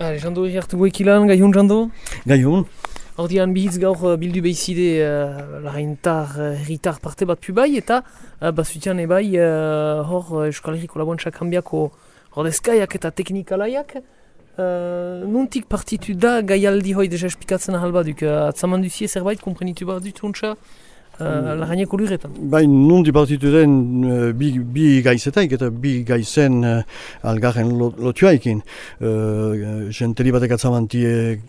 Ah, jando eri hartu goekilan, gai hon jando? Gai hon. Ordian bihitz gaur uh, bildu behizide uh, laraintar, uh, herritar parte bat pu bai, eta uh, basutian ebai uh, hor uh, Euskal Herriko Laboantza Kambiako ordezkaiak eta teknikalaiak. Uh, nuntik partitu da gaialdi hoi deja espikatzen ahal baduk. Uh, atzaman duzie zerbait, komprenitu bat dut hontxa? Uh, lagaineko lurretan. Bai, nundi partitu den uh, bi, bi gaizetaik eta bi gaizen uh, algarren lotuaikin. Uh, Genteli batek atzamantie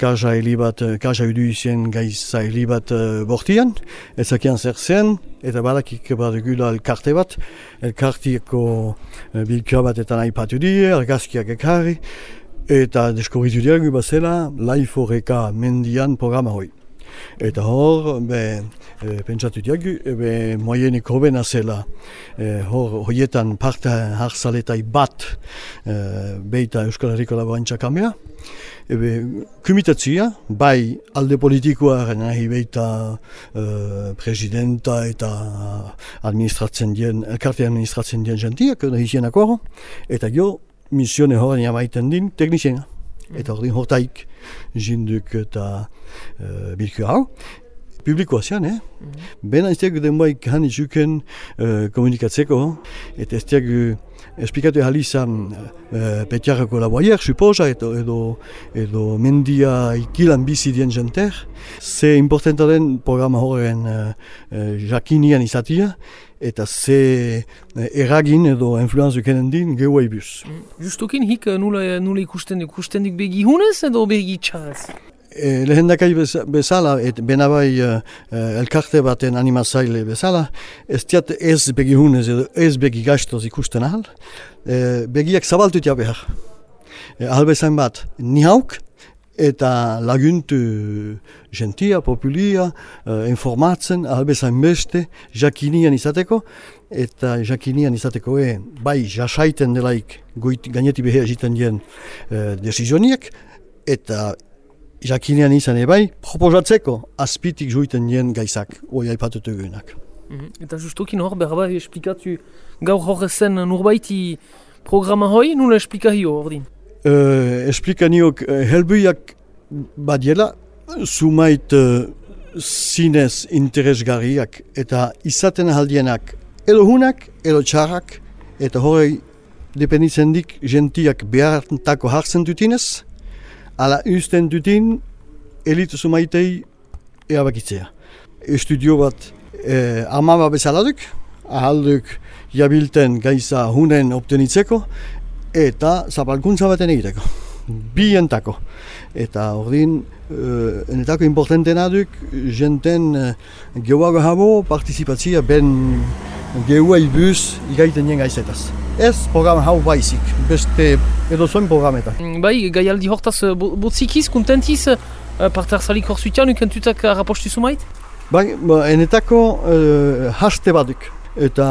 kaja helibat, kaja udu izien gaiza helibat uh, bortian, ezakian zer zen, eta badakik bat gula elkarte bat, elkartieko uh, bilkua bat eta nahi patu die, argazkiak ekarri, eta deskorritu diagu bazela, laiforeka mendian programa hoi. Eta hor, be, e, pentsatu diagu, e, be, moienik hobena zela, e, hor, hoietan parte harzaletai bat e, beita Euskal Herriko Laborantza Kamera. Ebe, kumitatzia, bai alde politikoa nahi beita e, presidenta eta administratzen dien, elkarte administratzen dien jentiak, hizienak eta jo, misione horren jamaiten din, tekniziena. Eta hori hortaik jinduk eta uh, bilku hau. Publikoa zian, eh? Mm -hmm. Bena ez diagu denboik han izuken uh, komunikatzeko. Eta ez diagu esplikatu hali izan uh, petiarako laboaier, suposa, edo, edo, edo mendia ikilan bizi dien jenter. Ze importanta den programa horren uh, uh, jakinian izatia eta ze eh, eragin edo influenzu kenen din geua ibuz. Mm. Justokin hik eh, nula, nula ikusten ikusten duk begi hunez edo begi txarez? E, lehendakai bezala, et benabai uh, elkarte baten animazaile bezala, ez diat ez begi hunez edo ez begi gastoz ikusten ahal, e, begiak zabaltut ja behar. E, Albezain bat, ni hauk, eta laguntu gentia, populia, uh, informatzen, albezain beste, jakinian izateko, eta jakinian izateko e, bai jasaiten delaik goit, gaineti behar egiten dien uh, desizionik, eta jakinian izan bai, proposatzeko azpitik joiten dien gaizak, oi aipatutu egunak. Mm Eta justokin hor, berba, esplikatu gaur horrezen nurbaiti programa hoi, nula esplikahio hor din? Uh, esplikaniok uh, helbuiak badiela sumait uh, zinez interesgarriak eta izaten haldienak edo hunak, edo txarrak eta hori dependitzen dik gentiak behartako hartzen dutinez ala usten dutin elitu sumaitei eabakitzea. Estudio bat eh, amaba bezaladuk, ahalduk jabilten gaiza hunen obtenitzeko eta zapalkuntza baten egiteko. Bientako. Eta ordin, uh, enetako importantena duk, jenten uh, gehuago habo participatzia ben gehua ibuz igaiten nien gaizetaz. Ez programa hau baizik, beste edo zoin programeta. Mm, bai, gaialdi hortaz, botzikiz, kontentiz, uh, parte harzalik hor zuitean, ukentutak rapostu sumait? Bai, ba, enetako uh, haste baduk. Eta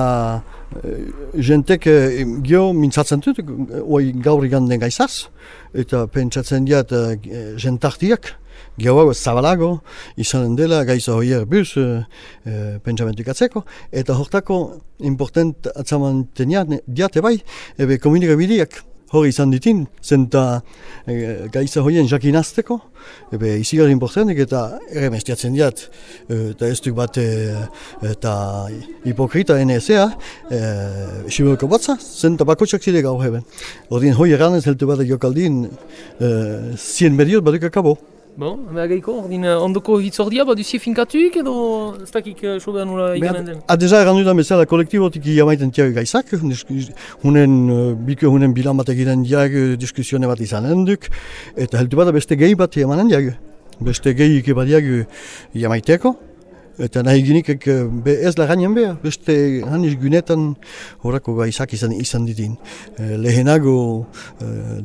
jentek uh, gio mintzatzen dut, oi gaur iganden gaizaz, eta pentsatzen diat uh, jentartiak, gehoago zabalago, izanen dela gaiza hoier bus uh, uh, pentsamentuk atzeko, eta hortako important atzaman teniat diate bai, ebe komunikabideak, hori izan ditin, zenta e, gaiza horien jakinazteko, ebe izigarri importantik eta ere mestiatzen diat, e, eta ez duk bat e, eta hipokrita NSA, e, Siburko batza, zenta bakotxak zide gau heben. Ordin hoi eranez heltu bat jokaldin, e, zien mediot baduk akabo. Bon, agaiko, ordin ondoko hitz ordia, bat duzie finkatuk edo ez dakik uh, sobea nula iganen den? Adeza erandu da bezala kolektibotik iamaiten tiag gaizak, hunen, biko hunen bilan bat egiten diag diskusione bat izan duk, eta heldu bat beste gehi bat emanen diag, beste gehi ike bat diag iamaiteko. Eta nahi ginik be ez laganen behar, beste haniz gunetan horako gaizak izan, izan ditin. lehenago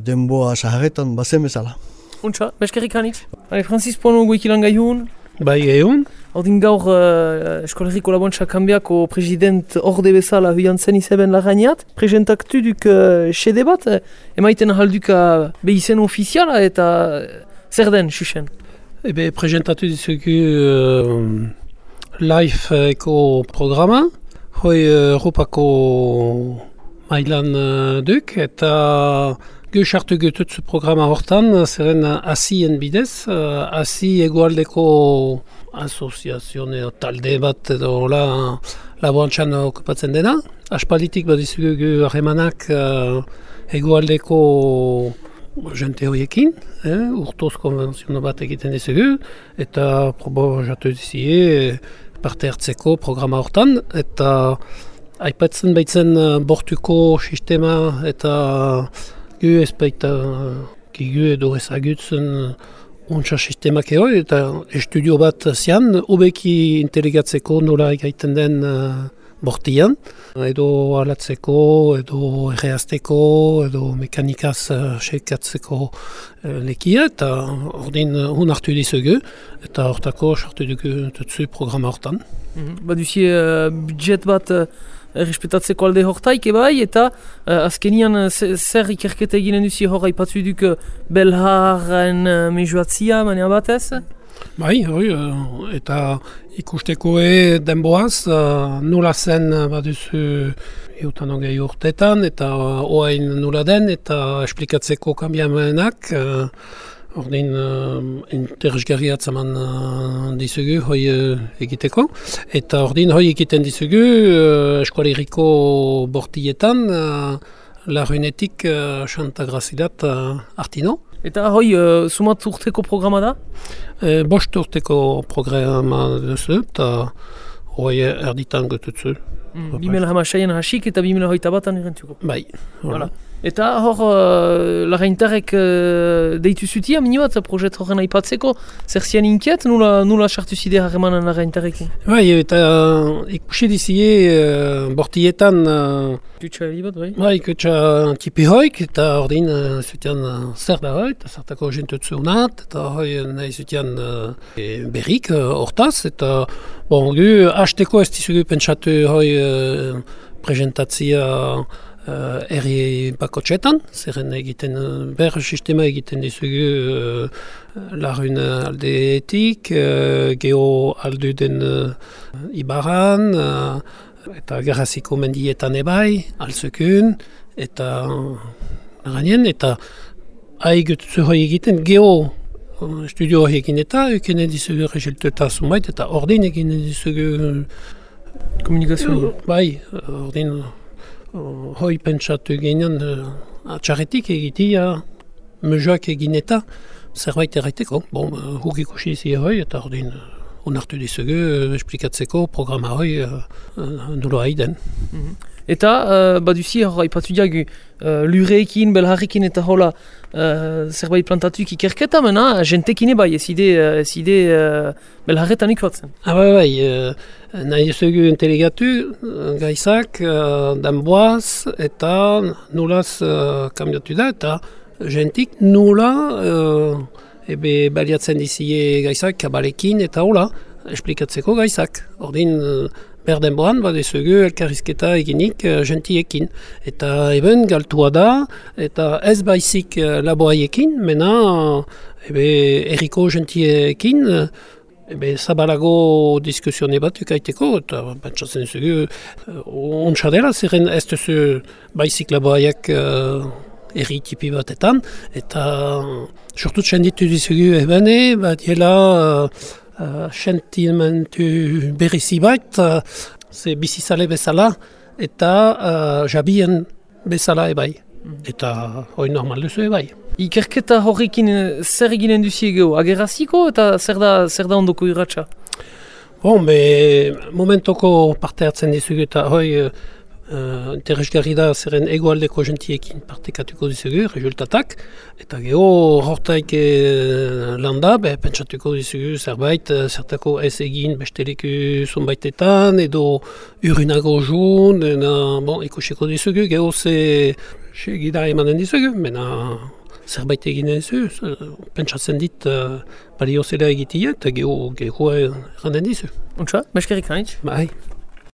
denboa saharetan bazen bezala. Untsa, beskerrik hanitz. Hale, Francis Pono goikilan gai hon. Bai, gai hon. Ordin gaur uh, Eskoleriko Labontxa Kambiako president orde bezala huian zen izeben lagainiat. Presentak duk uh, xede bat, eh, emaiten ahalduka behizen ofiziala eta uh, zer den, xuxen? Ebe, presentatu dizugu uh, live eko programa. Hoi uh, Europako mailan uh, duk eta Gu sartu gututzu programa hortan, zeren hasien bidez, uh, hasi egualdeko asoziazione talde bat edo la laborantzan okupatzen dena. Aspalitik badizugu gu harremanak uh, egualdeko jente horiekin, eh, urtoz konvenziono bat egiten dizugu, eta probo jatu dizie parte hartzeko programa hortan, eta aipatzen baitzen uh, bortuko sistema eta gu ez baita gigu edo ezagutzen untsa sistemak eo, eta estudio bat zian, obeki inteligatzeko nola egaiten den uh, bortian, edo alatzeko, edo erreazteko, edo mekanikaz uh, sekatzeko uh, lekia, eta ordin hun hartu dizugu, eta hortako sartu dugu tutsu programa hortan. Mm -hmm. Baduzi uh, budget bat uh, errespetatzeko alde hortaik ebai, eta uh, azkenian uh, zer ikerketa eginen duzi hor aipatzu duk uh, belharren uh, mejuatzia, manea batez? Bai, uh, eta ikusteko e denboaz, uh, nula zen baduzu eutan hogei urtetan, eta uh, oain nula den, eta esplikatzeko kambiamenak, uh, Ordin uh, interesgarri atzaman uh, dizugu hoi uh, egiteko. Eta ordin hoi egiten dizugu uh, eskualeriko bortietan uh, larunetik uh, Santa Grazidat uh, artino. Eta hoi, uh, sumat urteko programa da? E, bost urteko programa duzu eta hoi erditan gututzu. Mm, Bimela hamasaian hasik eta bimela hoita batan irentuko. Bai, Voilà. Eta hor, uh, lagaintarek uh, deitu zutia, mini bat, projet horren aipatzeko, zer zian inkiet, nula, nula sartu zide harremanan lagaintarekin? Bai, eta uh, ikusi dizie uh, bortietan uh, Kutsa bat, bai? bai, kutsa tipi hoik, eta ordin uh, zutian uh, zer da hoi, eta zertako jentutzu unat, eta hoi nahi zutian uh, berrik uh, hortaz, eta bon, gu hasteko ez dizugu pentsatu hoi uh, presentatzia uh, erri bakotxetan, zerren egiten, uh, ber sistema egiten dizugu uh, larun aldeetik, uh, geho aldu den uh, ibaran, uh, eta gerraziko mendietan ebai, alzukun, eta gainen, eta haigutzu hoi egiten geho uh, studio egin eta ekenen dizugu resultata zumait, eta ordin egin dizugu Komunikazio. Bai, ordin uh, hoi pentsatu ginen uh, atxarretik egitia mejoak egin eta zerbait erraiteko. Bon, uh, huk ikusi zi hoi eta ordin uh, onartu dizugu uh, esplikatzeko programa hoi uh, uh, nola haiden. Eta, uh, baduzi hor aipatu diagu, uh, lureekin, belharrekin eta hola uh, zerbait plantatuik ikerketa, mena, jentekin ebai, ez ide, ez ide uh, belharretan ikotzen. Ah, bai, bai, uh, nahi dizugu inteligatu uh, gaizak uh, danboaz eta nolaz uh, kambiatu da eta jentik nola uh, ebe baliatzen dizie gaizak kabalekin eta hola esplikatzeko gaizak. Ordin uh, berden boan, badezugu elkarrizketa eginik uh, gentiekin. Eta eben galtua da, eta ez baizik uh, laboaiekin, mena uh, ebe erriko gentiekin, uh, ebe zabalago diskusione bat ukaiteko, eta pentsatzen zugu, uh, ontsa dela, zerren ez duzu baizik laboaiak uh, erri tipi batetan, eta sortut senditu dizugu ebene, bat jela uh, uh, sentimentu berrizi bat, uh, ze bizizale bezala, eta uh, jabien bezala ebai. Eta hoi normal duzu ebai. Ikerketa horrekin eh, zer eginen duzi egeo, ageraziko eta zer da, zer da ondoko irratxa? Bon, be, momentoko parte hartzen dizugu eta hoi uh, interesgarri da zeren egoaldeko gentiekin partekatuko dizugu, resultatak. Eta geho hortaik uh, landa, be, pentsatuko dizugu zerbait, uh, zertako ez egin besteleku zunbaitetan, edo urinago jun, ena, bon, ikusiko dizugu, geho ze segida emanen dizugu, mena zerbait egin dizu, pentsatzen dit uh, balio zela egitia, eta geho, geho erranden dizu. Untsa, meskerik hainitz? Bai.